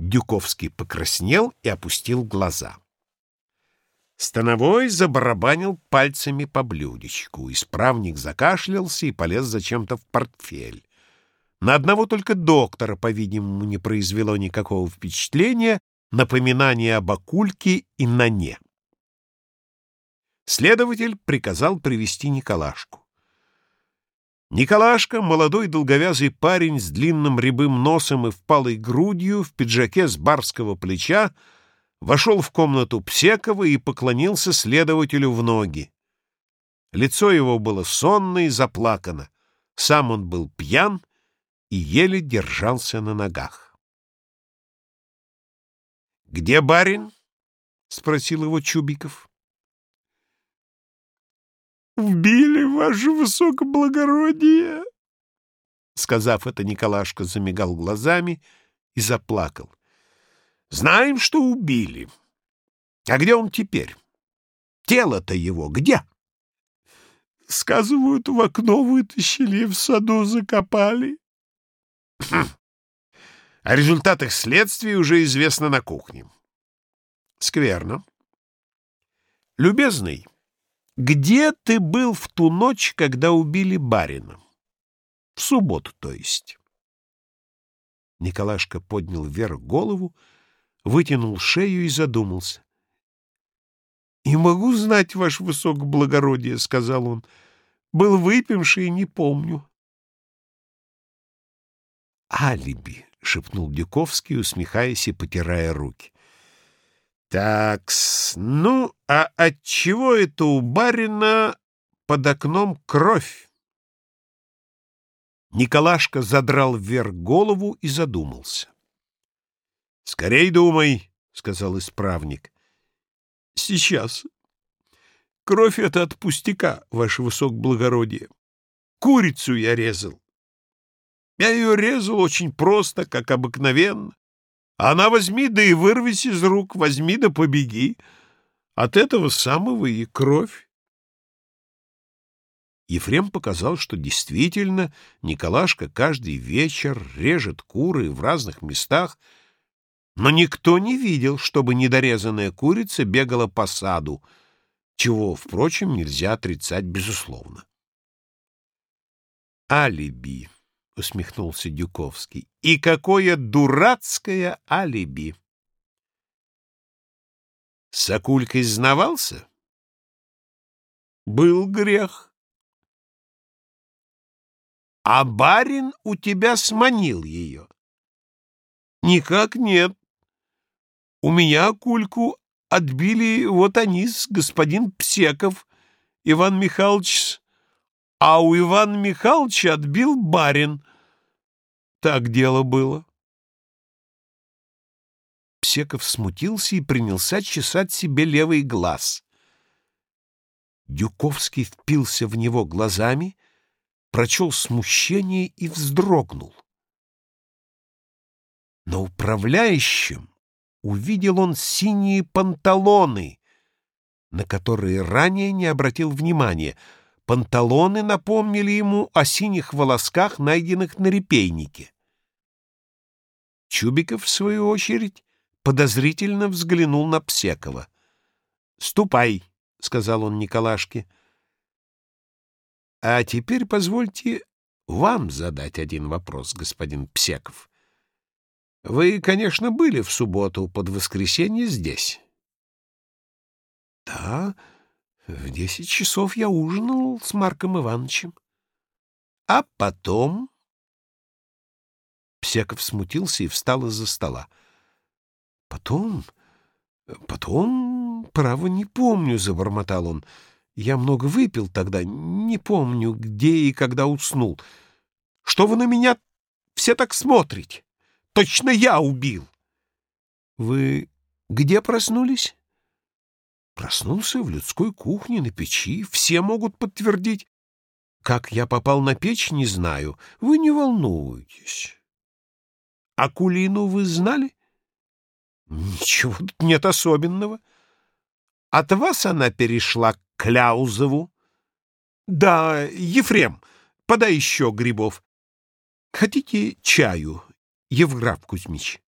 Дюковский покраснел и опустил глаза. Становой забарабанил пальцами по блюдечку. Исправник закашлялся и полез зачем-то в портфель. На одного только доктора, по-видимому, не произвело никакого впечатления напоминание об Акульке и Нане. Следователь приказал привести Николашку. Николашка, молодой долговязый парень с длинным рябым носом и впалой грудью, в пиджаке с барского плеча, вошел в комнату Псекова и поклонился следователю в ноги. Лицо его было сонно и заплакано. Сам он был пьян и еле держался на ногах. «Где барин?» — спросил его Чубиков. «Убили, ваше высокоблагородие!» Сказав это, Николашка замигал глазами и заплакал. «Знаем, что убили. А где он теперь? Тело-то его где?» «Сказывают, в окно вытащили, в саду закопали». Хм. О результатах следствия уже известно на кухне. Скверно. Любезный, где ты был в ту ночь, когда убили барина? В субботу, то есть. Николашка поднял вверх голову, вытянул шею и задумался. — И могу знать, ваше высокоблагородие, — сказал он. — Был выпивший и не помню. — Алиби, — шепнул Дюковский, усмехаясь и потирая руки. Такс, ну, а от чего это у барина под окном кровь? Николашка задрал вверх голову и задумался. — Скорей думай, — сказал исправник. — Сейчас. Кровь — это от пустяка, ваше высокоблагородие. Курицу я резал. Я ее резал очень просто, как обыкновенно. Она возьми, да и вырвись из рук, возьми, да побеги. От этого самого и кровь. Ефрем показал, что действительно Николашка каждый вечер режет куры в разных местах, но никто не видел, чтобы недорезанная курица бегала по саду, чего, впрочем, нельзя отрицать безусловно. Алиби усмехнулся Дюковский. И какое дурацкое алиби! Сокулька изнавался? Был грех. А барин у тебя сманил ее? Никак нет. У меня кульку отбили вот они, господин Псеков, Иван Михайлович, а у Ивана Михайловича отбил барин — так дело было. Псеков смутился и принялся чесать себе левый глаз. Дюковский впился в него глазами, прочел смущение и вздрогнул. На управляющем увидел он синие панталоны, на которые ранее не обратил внимания — Панталоны напомнили ему о синих волосках, найденных на репейнике. Чубиков, в свою очередь, подозрительно взглянул на Псекова. «Ступай», — сказал он Николашке. «А теперь позвольте вам задать один вопрос, господин Псеков. Вы, конечно, были в субботу под воскресенье здесь?» «Да, в десять часов я ужинал с Марком Ивановичем. А потом... Псеков смутился и встал из-за стола. Потом... Потом... Право, не помню, — забормотал он. Я много выпил тогда, не помню, где и когда уснул. Что вы на меня все так смотрите? Точно я убил. Вы где проснулись? Проснулся в людской кухне на печи. Все могут подтвердить. Как я попал на печь, не знаю. Вы не волнуйтесь. Акулину вы знали? Ничего тут нет особенного. От вас она перешла к Кляузову. Да, Ефрем, подай еще грибов. Хотите чаю, Евграф Кузьмич?